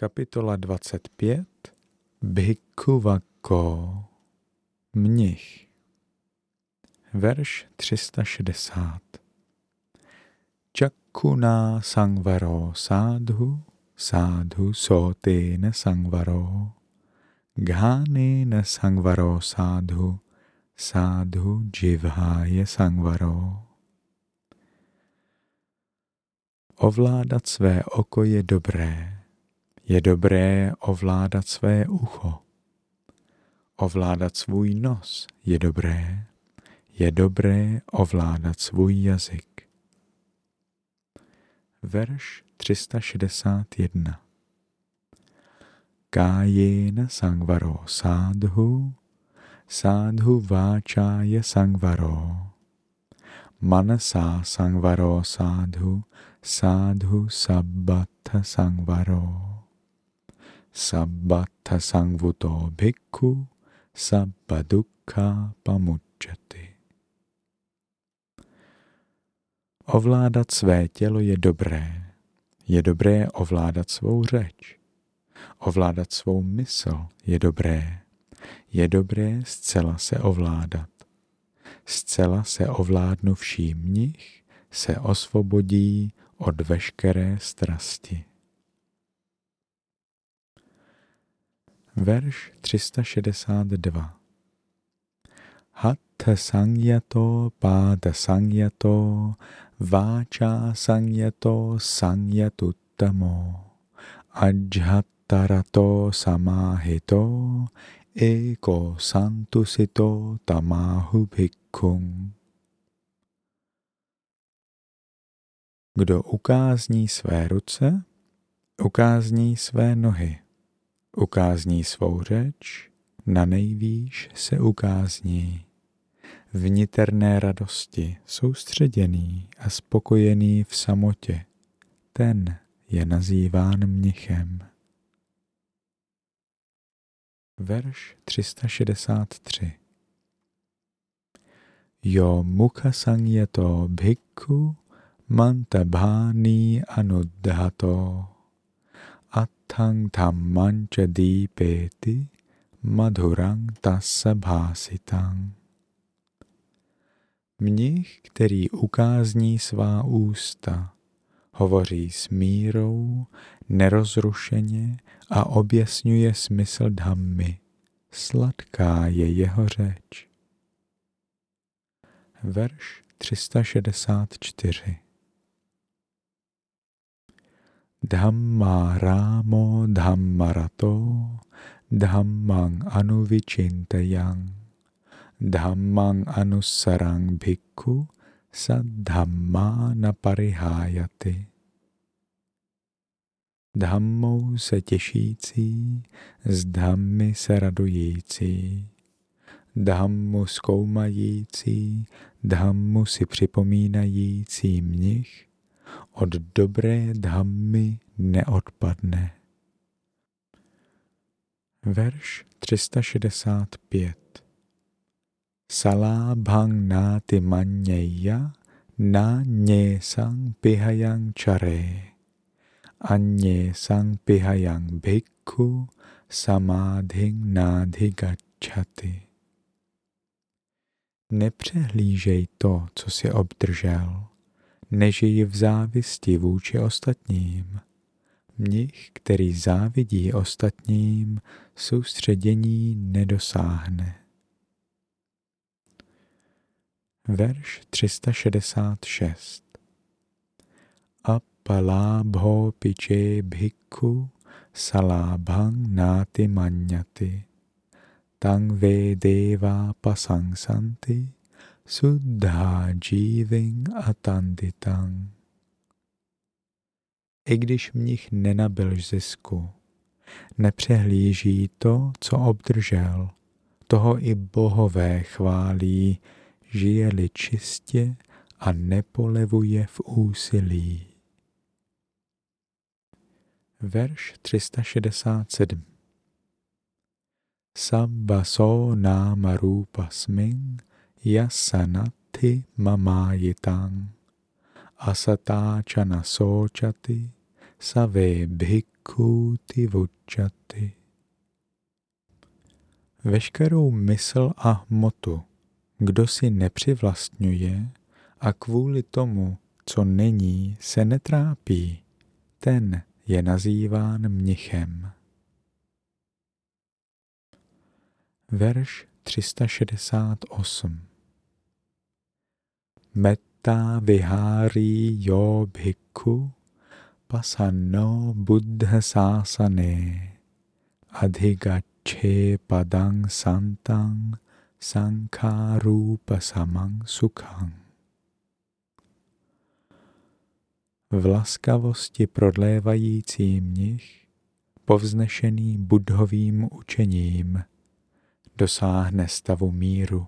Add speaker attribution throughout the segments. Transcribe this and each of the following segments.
Speaker 1: Kapitola 25 Bhikkhuvako. Mnich. Verš 360 Čakuna sangvaro sádhu, sádhu sotena sangvaro, ghanena sangvaro sádhu, sádhu jivháje sangvaro. Ovládat své oko je dobré, je dobré ovládat své ucho. Ovládat svůj nos je dobré, je dobré ovládat svůj jazyk. Verš 361 Kájena sangvaro sádhu, sádhu váčáje sangvaro. Manasá sangvaro sádhu, sádhu sabbata sangvaro. Sabbata sangvuto bhikkhu, sabba dukkha pamučati. Ovládat své tělo je dobré. Je dobré ovládat svou řeč. Ovládat svou mysl je dobré. Je dobré zcela se ovládat. Zcela se ovládnuvší mnich se osvobodí od veškeré strasti. Verš 362 Hatha sangyato páda sangyato váča sangyato sangyatuttamo ajhattarato samahito eko santusito tamahu bhikkhum. Kdo ukázní své ruce, ukázní své nohy. Ukázní svou řeč, na nejvýš se ukázní. Vniterné radosti, soustředěný a spokojený v samotě, ten je nazýván mnichem. Verš 363 Jo mukha sangyato bhikkhu mantabhani anuddhato Attang tammancha dípeti madhurang tasa bhasitang. Mnich, který ukázní svá ústa, hovoří s mírou, nerozrušeně a objasňuje smysl dhammy. Sladká je jeho řeč. Verš 364 Dhamma Ramo Dhammarato Dhammang Anuvichintayang Dhammang Anusarang Bhikkhu Sadhamma Naparihayati Dhammou se těšící, z dhammy se radující, dhammu zkoumající, dhammu si připomínající mnich od dobré dhammy neodpadne. Verš 365 Salábhang náty manjeja na sang pihayang čare anye sang pihayang bhikkhu samádhing nádhigachati. Nepřehlížej to, co si obdržel nežij v závisti vůči ostatním. Mnich, který závidí ostatním, soustředění nedosáhne. Verš 366 Appalábho piče bhikkhu salábhang náti manyati tang vedeva pasangsanti Suddha jiving atanditang. I když mnich nenabil zisku, nepřehlíží to, co obdržel, toho i bohové chválí, žije-li čistě a nepolevuje v úsilí. Verš 367 Sabba so náma rupa sming yasanati mamayitang asatáčana sočati save bhikkhuti vučaty. Veškerou mysl a hmotu, kdo si nepřivlastňuje a kvůli tomu, co není, se netrápí, ten je nazýván mnichem. Verš 368 Metta vihári jo bhikkhu pasanno buddha sásane adhigache padang santang sankharupa samang sukhang. V laskavosti prodlévající mnich, povznešený budhovým učením, dosáhne stavu míru,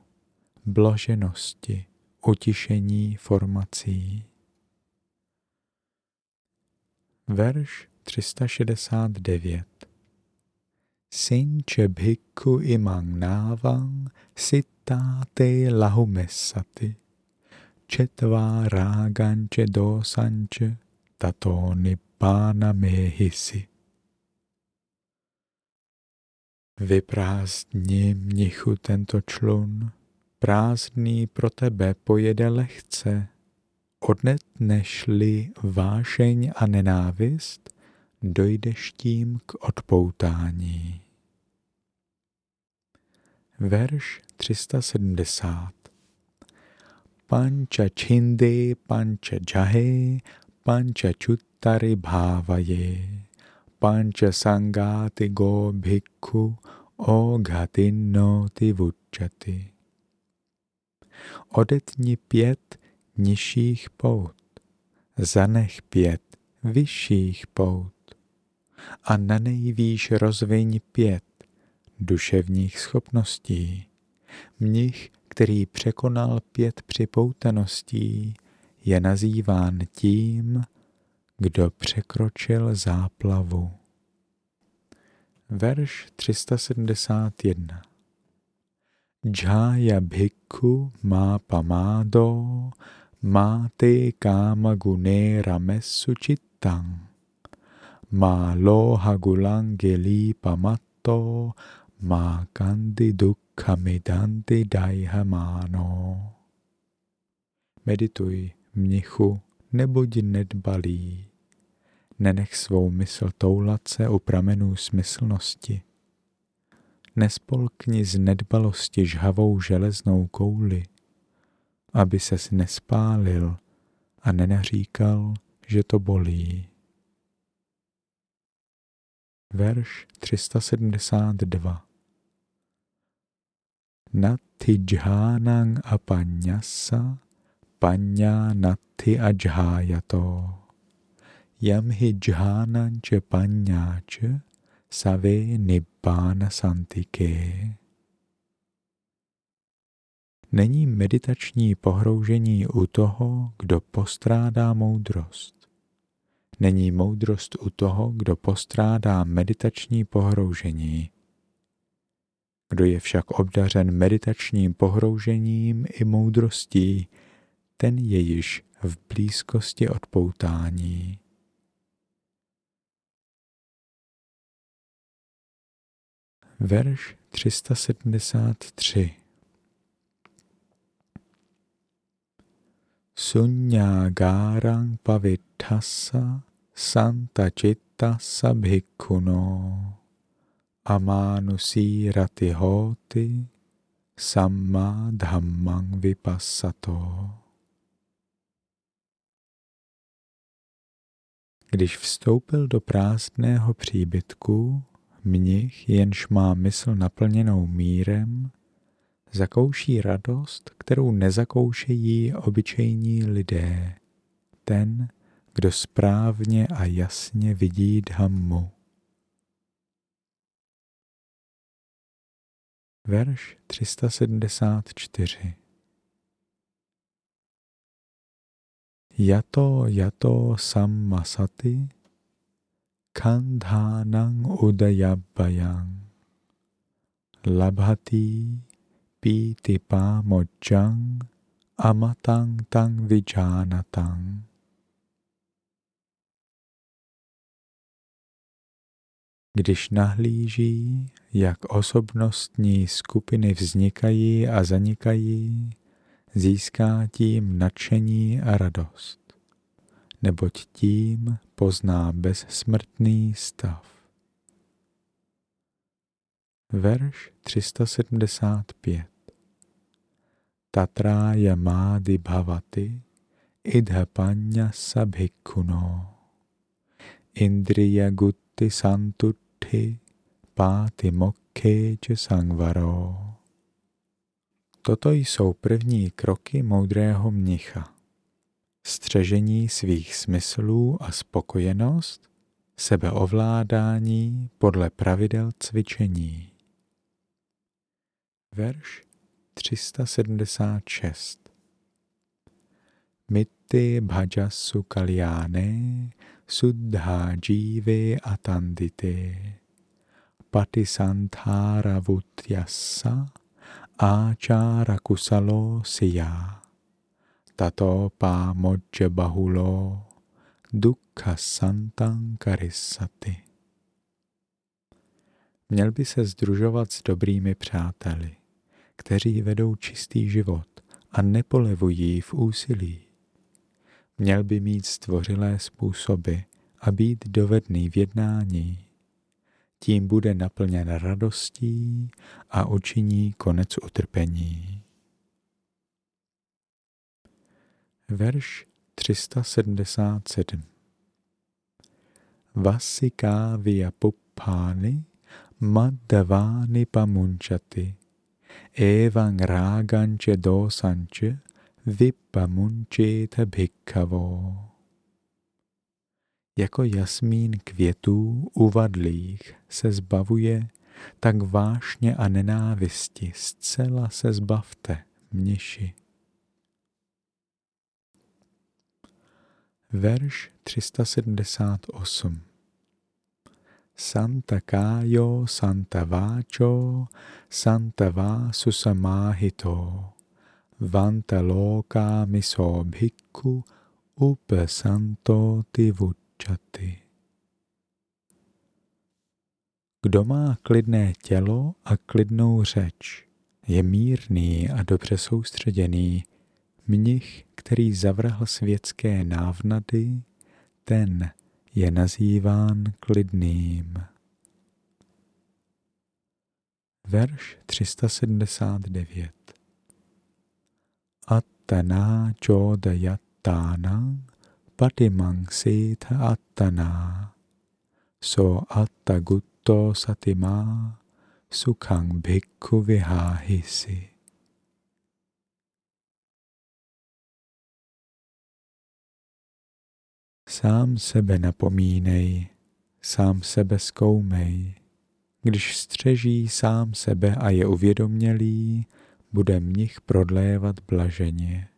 Speaker 1: blaženosti, utišení formací. Verš 369 Sinče bhikkhu imang návang sittate lahumessati četva ráganče dosanče tato nibbána mehisi. Vyprázdni mnichu tento člun, prázdný pro tebe pojede lehce, odnetneš-li vášeň a nenávist, dojdeš tím k odpoutání. Verš 370 Pancha chinde pancha jahe pancha chuttari bhavaye pancha sangati go bhikkhu o ghatinoti vučati. Odetni pět nižších pout, zanech pět vyšších pout a na nejvýš rozviň pět duševních schopností. Mnich, který překonal pět připoutaností, je nazýván tím, kdo překročil záplavu. Verš 371 Jaya bhikkhu má pamádo, má ty káma gune ramesu chittang. Má loha gulangeli pamato, má kandi dukkamidanti daihamano. Medituj, mnichu, nebuď nedbalý. Nenech svou mysl toulat se u pramenů smyslnosti nespolkni z nedbalosti žhavou železnou kouli, aby ses nespálil a nenaříkal, že to bolí. Verš 372 Nati džhánang apanyasa panya nati ajhayato yamhi džhánanče panyáče Save Nibbana Santike. Není meditační pohroužení u toho, kdo postrádá moudrost. Není moudrost u toho, kdo postrádá meditační pohroužení. Kdo je však obdařen meditačním pohroužením i moudrostí, ten je již v blízkosti odpoutání. Verš 373 Sunyagárang pavithasa santa cittasa bhikkhuno amanusirati hoti samma dhammang vipassato. Když vstoupil do prázdného příbytku, Mnich, jenž má mysl naplněnou mírem, zakouší radost, kterou nezakoušejí obyčejní lidé. Ten, kdo správně a jasně vidí Dhammu. Verš 374 Jato jato sammasati kandhanang udayabbayang labhati piti pamojjang amatang tang vijanatang. když nahlíží, jak osobnostní skupiny vznikají a zanikají, získá tím nadšení a radost, neboť tím pozná bezsmrtný stav. Verš 375 Tatrája mády bhavati idhapanya sabhikuno indriya gutti santutti páty mokkeče sangvaro. Toto jsou první kroky moudrého mnicha. Střežení svých smyslů a spokojenost, sebeovládání podle pravidel cvičení. Verš 376 Mitti bhajasu kalyane suddha jive atandite vutyasa áčára kusalo siya tato pá modže bahulo dukha santang karisati. Měl by se združovat s dobrými přáteli, kteří vedou čistý život a nepolevují v úsilí. Měl by mít stvořilé způsoby a být dovedný v jednání tím bude naplněn radostí a učiní konec utrpení. Verš 377 Vasiká via puppány maddavány pamunčaty evang ráganče dosanče vipamunčita bhikkavo jako jasmín květů uvadlých se zbavuje, tak vášně a nenávisti zcela se zbavte, mniši. Verš 378 Santa Kájo, Santa Váčo, Santa Vá Susamáhito, Vanta Loka Miso Bhikku, Upe Santo Tivut čaty. Kdo má klidné tělo a klidnou řeč, je mírný a dobře soustředěný, mnich, který zavrhl světské návnady, ten je nazýván klidným. Verš 379 Attana Chodayatana patimang sita attana so atta gutto satima sukhang bhikkhu vihahisi. Sám sebe napomínej, sám sebe zkoumej. Když střeží sám sebe a je uvědomělý, bude mnich prodlévat blaženě.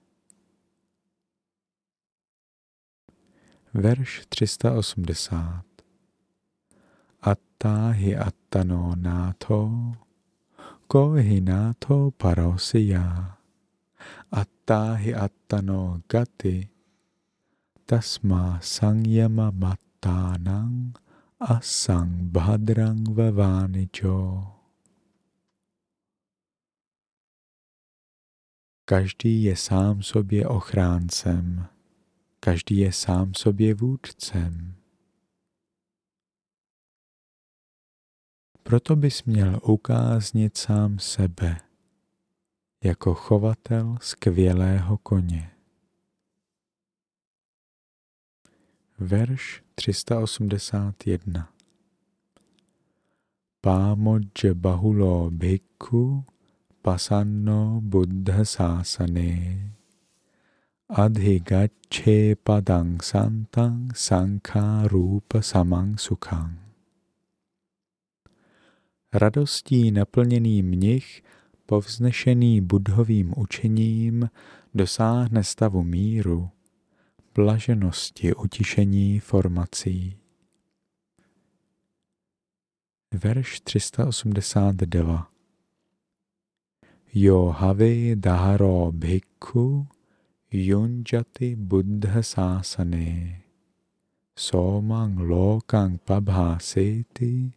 Speaker 1: verš 380. Attáhi attano náto, kohi náto parosya, attáhi attano gati, tasma sangyama mattánang asang bhadrang vavanijo. Každý je sám sobě ochráncem Každý je sám sobě vůdcem. Proto bys měl ukáznit sám sebe jako chovatel skvělého koně. Verš 381 Pámodže bahulo bhikkhu pasanno buddha sásane adhigache padang santang sankha rupa samang sukhang. Radostí naplněný mnich, povznešený budhovým učením, dosáhne stavu míru, blaženosti utišení formací. Verš 382 Jo havi daharo bhikkhu yunjati buddha sásane somang lokang pabhaseti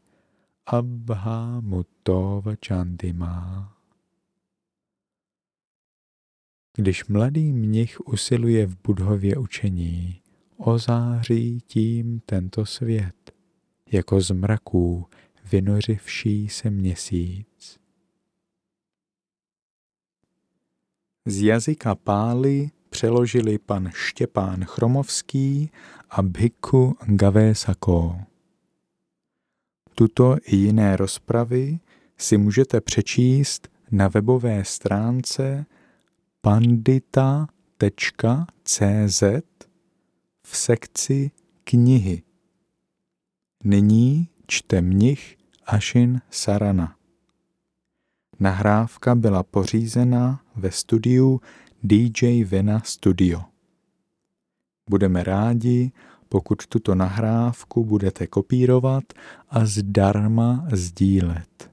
Speaker 1: Abha Mutova Chandima. Když mladý mnich usiluje v budhově učení, ozáří tím tento svět, jako z mraků vynořivší se měsíc. Z jazyka pály přeložili pan Štěpán Chromovský a Bhikkhu Gavésako. Tuto i jiné rozpravy si můžete přečíst na webové stránce pandita.cz v sekci knihy. Nyní čte mnich Ašin Sarana. Nahrávka byla pořízena ve studiu DJ Vena Studio. Budeme rádi, pokud tuto nahrávku budete kopírovat a zdarma sdílet.